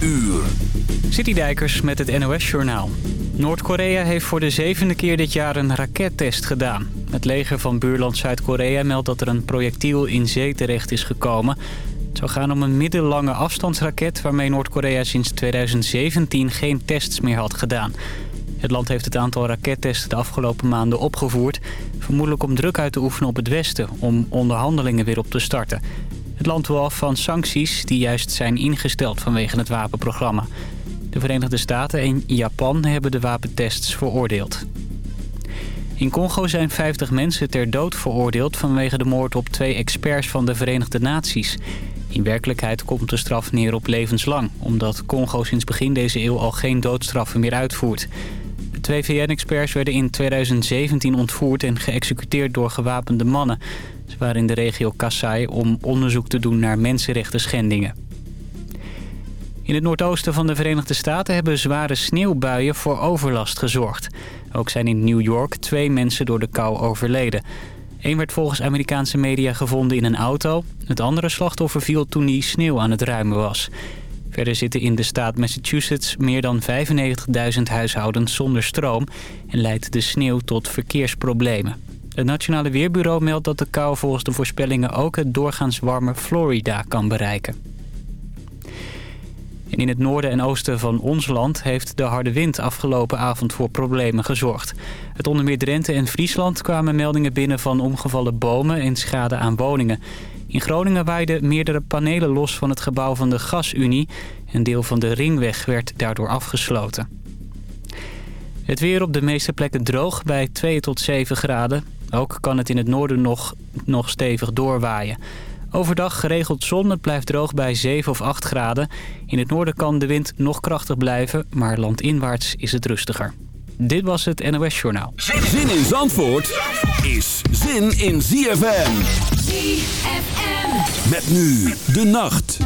uur. Citydijkers met het NOS-journaal. Noord-Korea heeft voor de zevende keer dit jaar een rakettest gedaan. Het leger van buurland Zuid-Korea meldt dat er een projectiel in zee terecht is gekomen. Het zou gaan om een middellange afstandsraket... waarmee Noord-Korea sinds 2017 geen tests meer had gedaan. Het land heeft het aantal rakettesten de afgelopen maanden opgevoerd... vermoedelijk om druk uit te oefenen op het Westen... om onderhandelingen weer op te starten. Het land wil af van sancties die juist zijn ingesteld vanwege het wapenprogramma. De Verenigde Staten en Japan hebben de wapentests veroordeeld. In Congo zijn 50 mensen ter dood veroordeeld vanwege de moord op twee experts van de Verenigde Naties. In werkelijkheid komt de straf neer op levenslang, omdat Congo sinds begin deze eeuw al geen doodstraffen meer uitvoert. De twee VN-experts werden in 2017 ontvoerd en geëxecuteerd door gewapende mannen. Ze waren in de regio Kassai om onderzoek te doen naar mensenrechten schendingen. In het noordoosten van de Verenigde Staten hebben zware sneeuwbuien voor overlast gezorgd. Ook zijn in New York twee mensen door de kou overleden. Eén werd volgens Amerikaanse media gevonden in een auto. Het andere slachtoffer viel toen hij sneeuw aan het ruimen was. Verder zitten in de staat Massachusetts meer dan 95.000 huishoudens zonder stroom... en leidt de sneeuw tot verkeersproblemen. Het Nationale Weerbureau meldt dat de kou volgens de voorspellingen ook het doorgaans warme Florida kan bereiken. En in het noorden en oosten van ons land heeft de harde wind afgelopen avond voor problemen gezorgd. Het onder meer Drenthe en Friesland kwamen meldingen binnen van omgevallen bomen en schade aan woningen. In Groningen waaiden meerdere panelen los van het gebouw van de Gasunie. Een deel van de ringweg werd daardoor afgesloten. Het weer op de meeste plekken droog bij 2 tot 7 graden. Ook kan het in het noorden nog, nog stevig doorwaaien. Overdag geregeld zon, het blijft droog bij 7 of 8 graden. In het noorden kan de wind nog krachtig blijven, maar landinwaarts is het rustiger. Dit was het NOS Journaal. Zin in Zandvoort is zin in ZFM. ZFM. Met nu de nacht.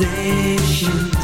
Sensation,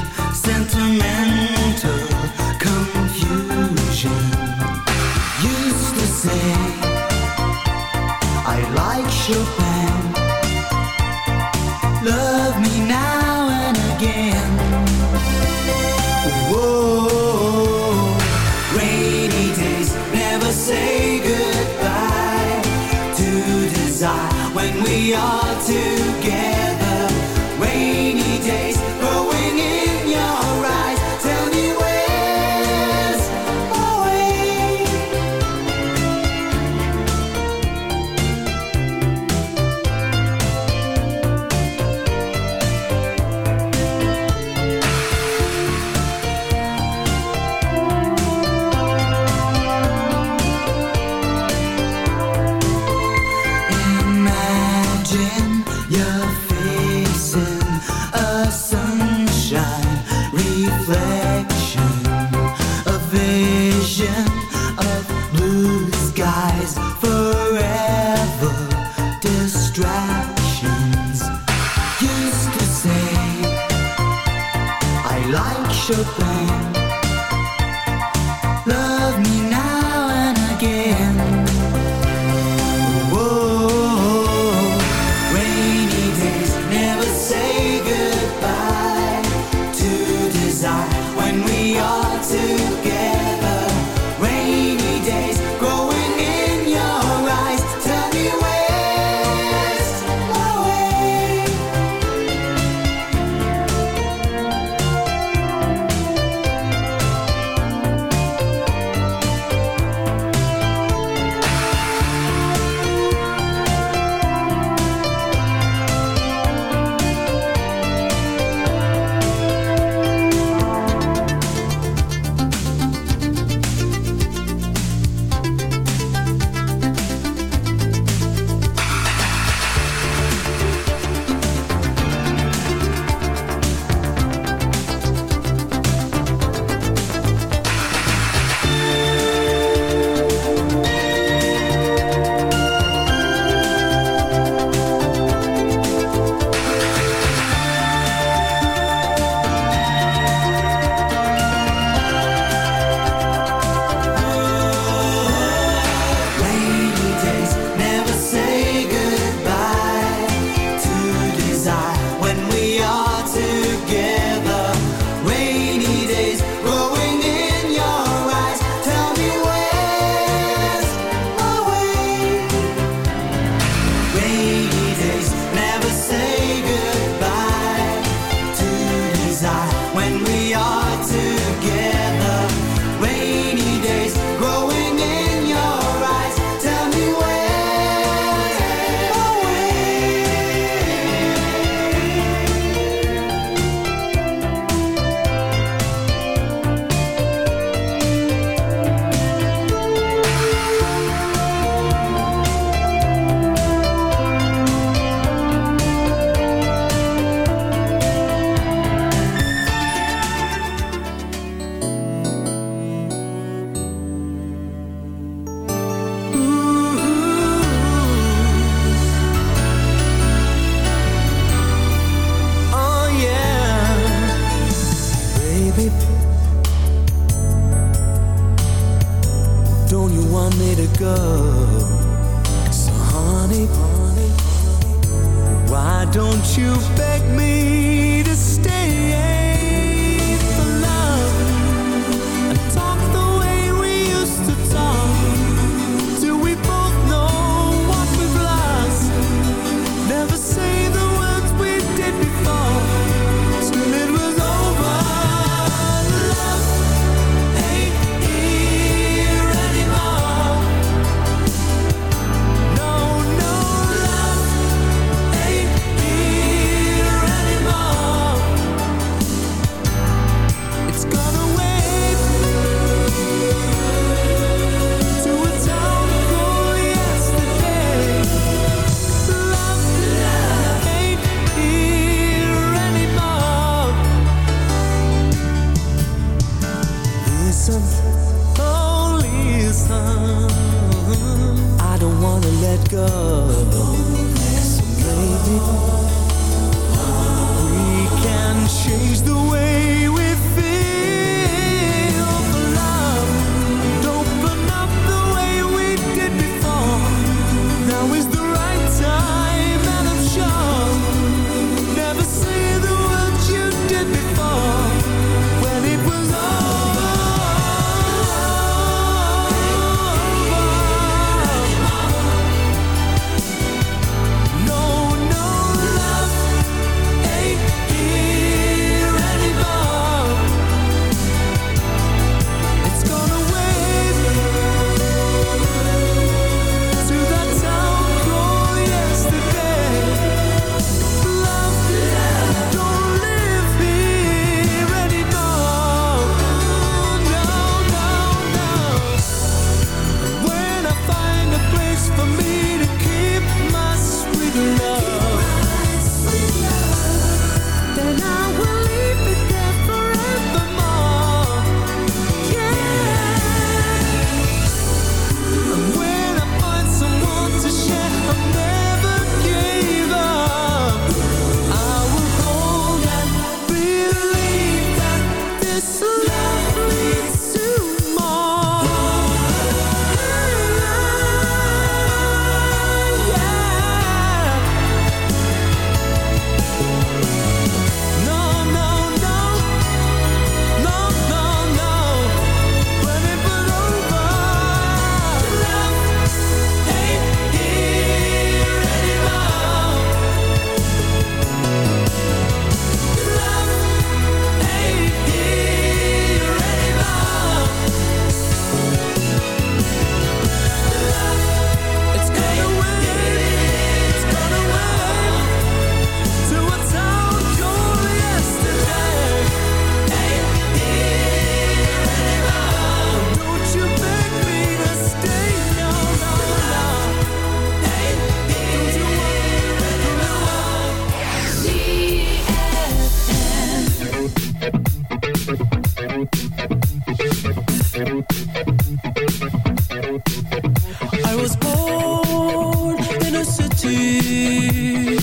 I was born in a city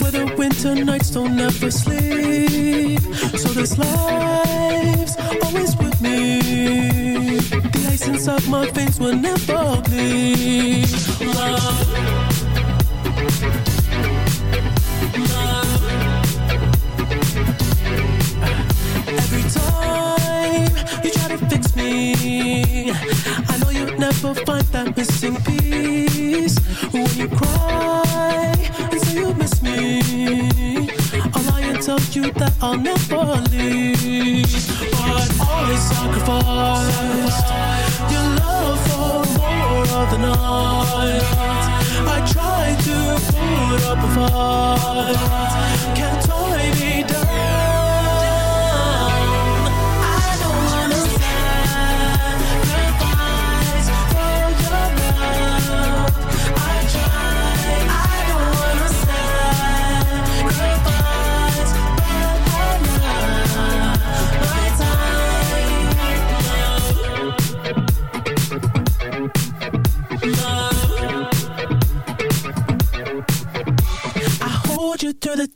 where the winter nights don't ever sleep. So this life's always with me. The ice inside my veins will never bleed. Never find that missing piece. When you cry and say you miss me, I'll lie and tell you that I'll never leave. But always sacrifice your love for more of the night. I try to put up a fight, can't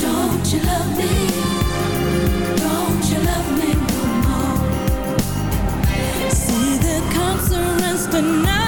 Don't you love me? Don't you love me no more? See the tonight.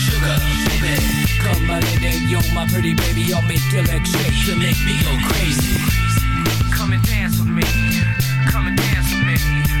sugar, baby. Come, my you're my pretty baby. I'll make your legs shake. You make me go crazy. Come and dance with me. Come and dance with me.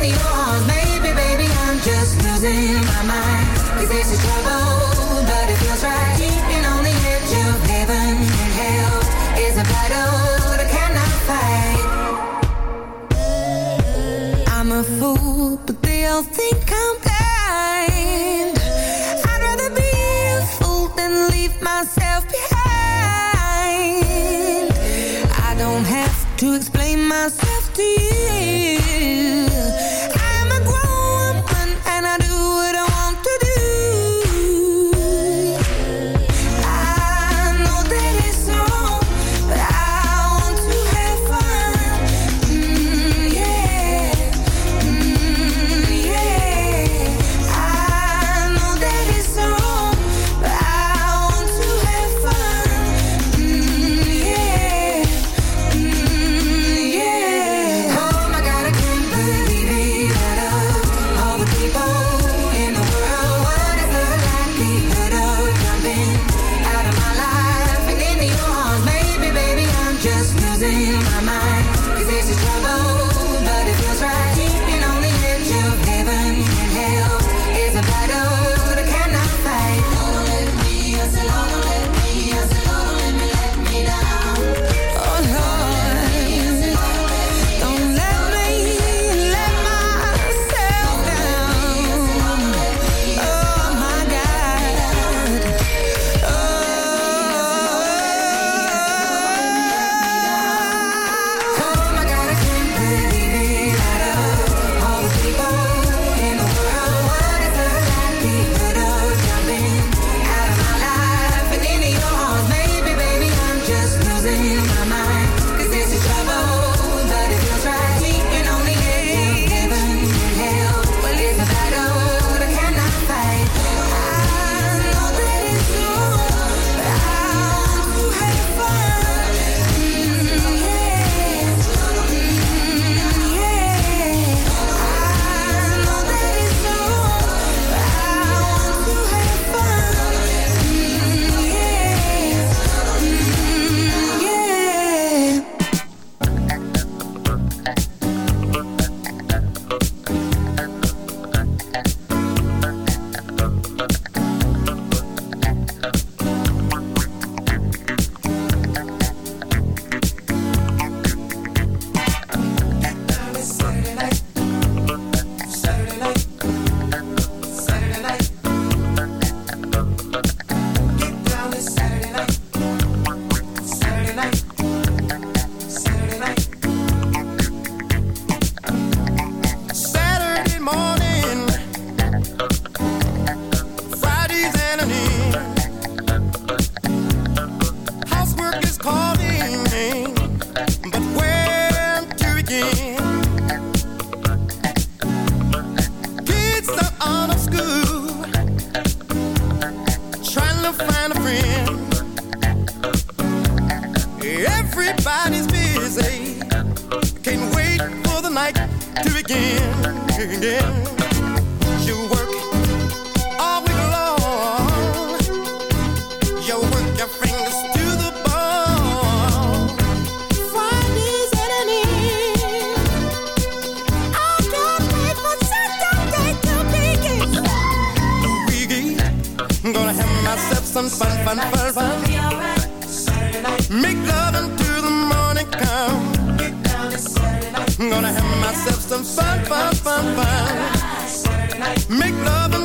Maybe, baby, I'm just losing my trouble, but it feels right. Heaven hell is a battle cannot fight. I'm a fool, but they all think I'm blind. I'd rather be a fool than leave myself behind. I don't have to explain myself to you. fun, fun, fun, fun, fun. Make love until the morning come. Gonna have myself some fun, fun, fun, fun. Make love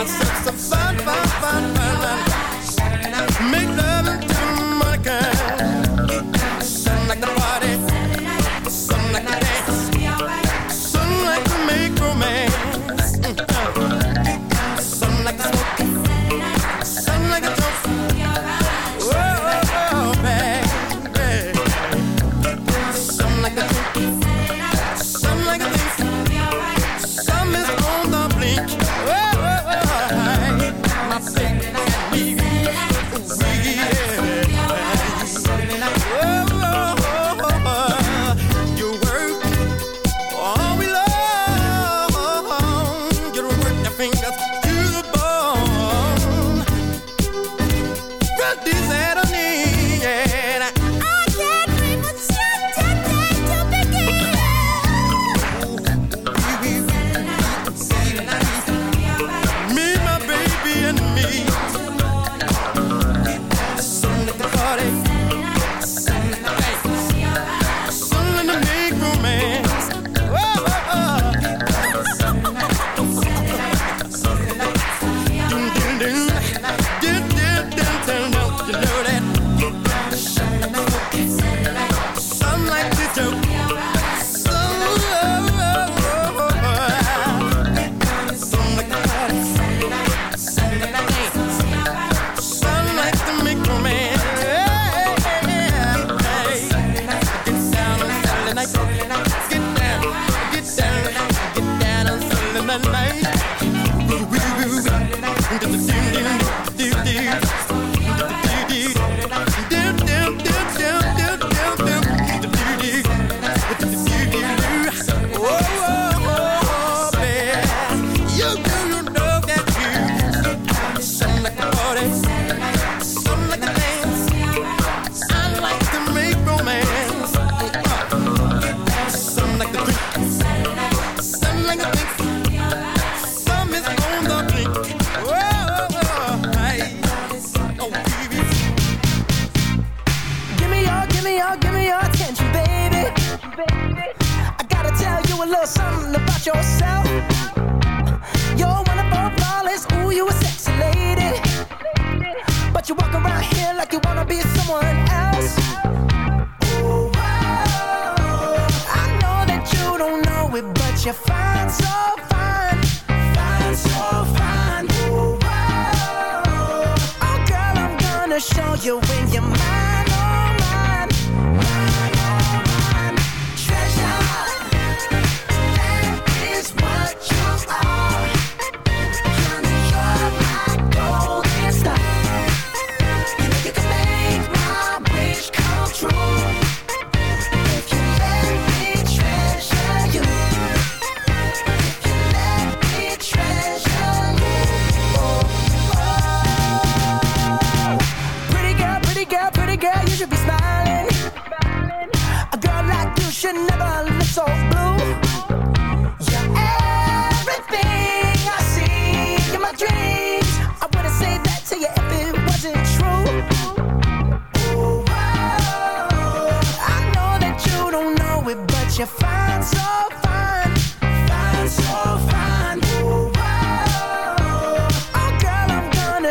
Let's some fun, fun, fun.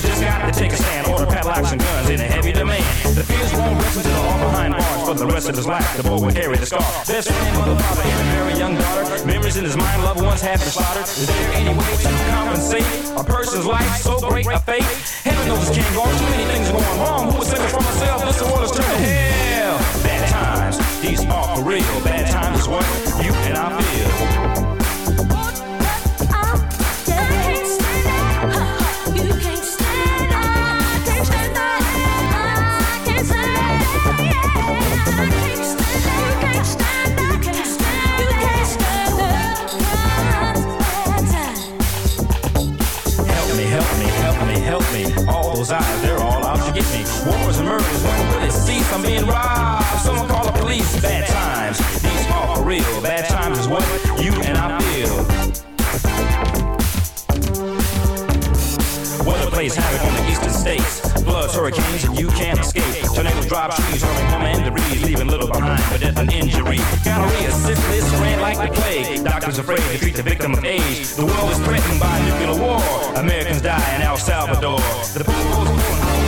Tears, just got to take a stand. Order padlocks and guns in a heavy demand. The fears won't rest until all behind bars for the rest of his life. The boy would carry the scar. Best friend, mother, father, and a very young daughter. Memories in his mind, loved ones have been slaughtered. Is there any way to compensate a person's life so great a fate? Heaven knows it can't go on. Too many things going wrong. Who would save it for myself? This world is turning hell. Bad times, these are for real. Bad times is what you and I feel. Wars and murders, when will it cease? I'm being robbed. Someone call the police. Bad times, these are for real. Bad times is what you and I feel. Weather plays havoc on the eastern states. Floods, hurricanes, and you can't escape. Tornadoes drop trees, hurling home and leaving little behind for death and injury. Gonorrhea, syphilis, ran like the plague. Doctors afraid to treat the victim of age. The world is threatened by nuclear war. Americans die in El Salvador. The people's for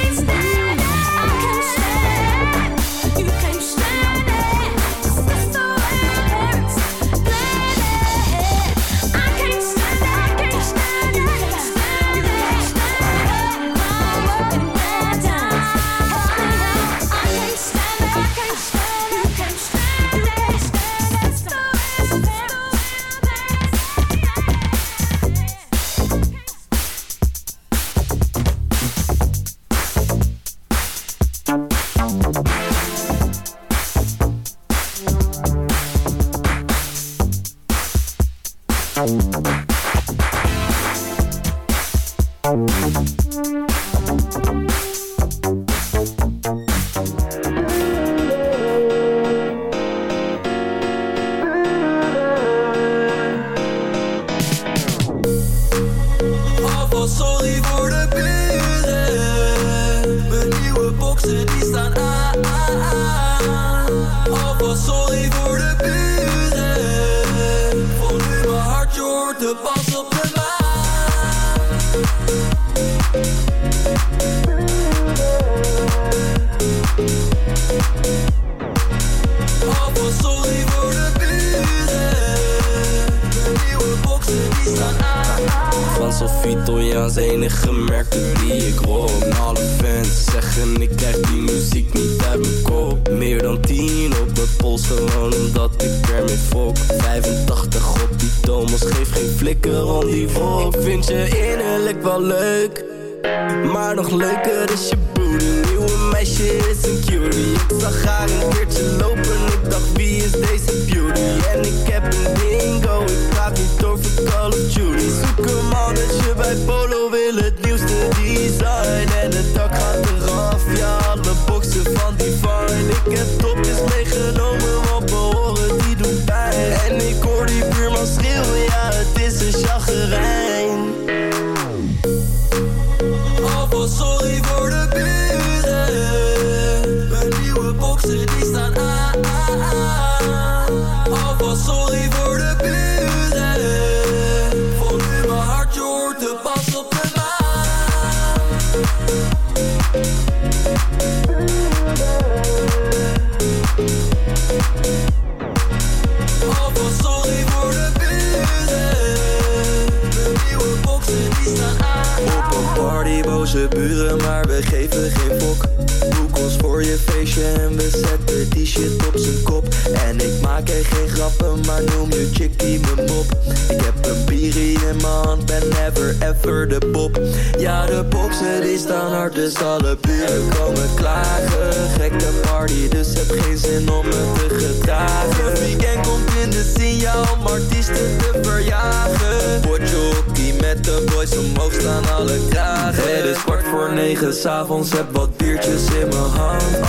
de pop. Ja, de boxen die staan hard, dus alle buren komen klagen. Gekke party, dus heb geen zin om me te gedragen. Het weekend komt in de signaal om artiesten te verjagen. Potje hockey met de boys omhoog staan alle kragen. Het is kwart voor negen s'avonds, heb wat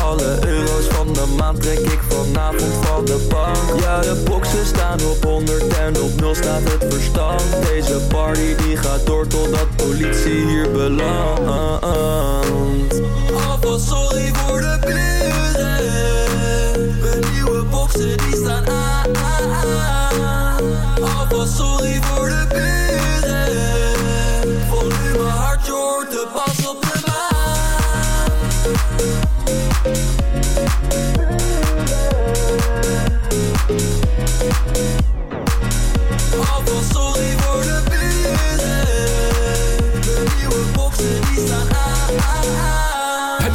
Alle euro's van de maand trek ik vanavond van de bank Ja, de boxen staan op 100 en op 0 staat het verstand Deze party die gaat door totdat politie hier belandt Alvast sorry voor de buren. Mijn nieuwe boxen die staan aan. Alvast sorry voor de buren.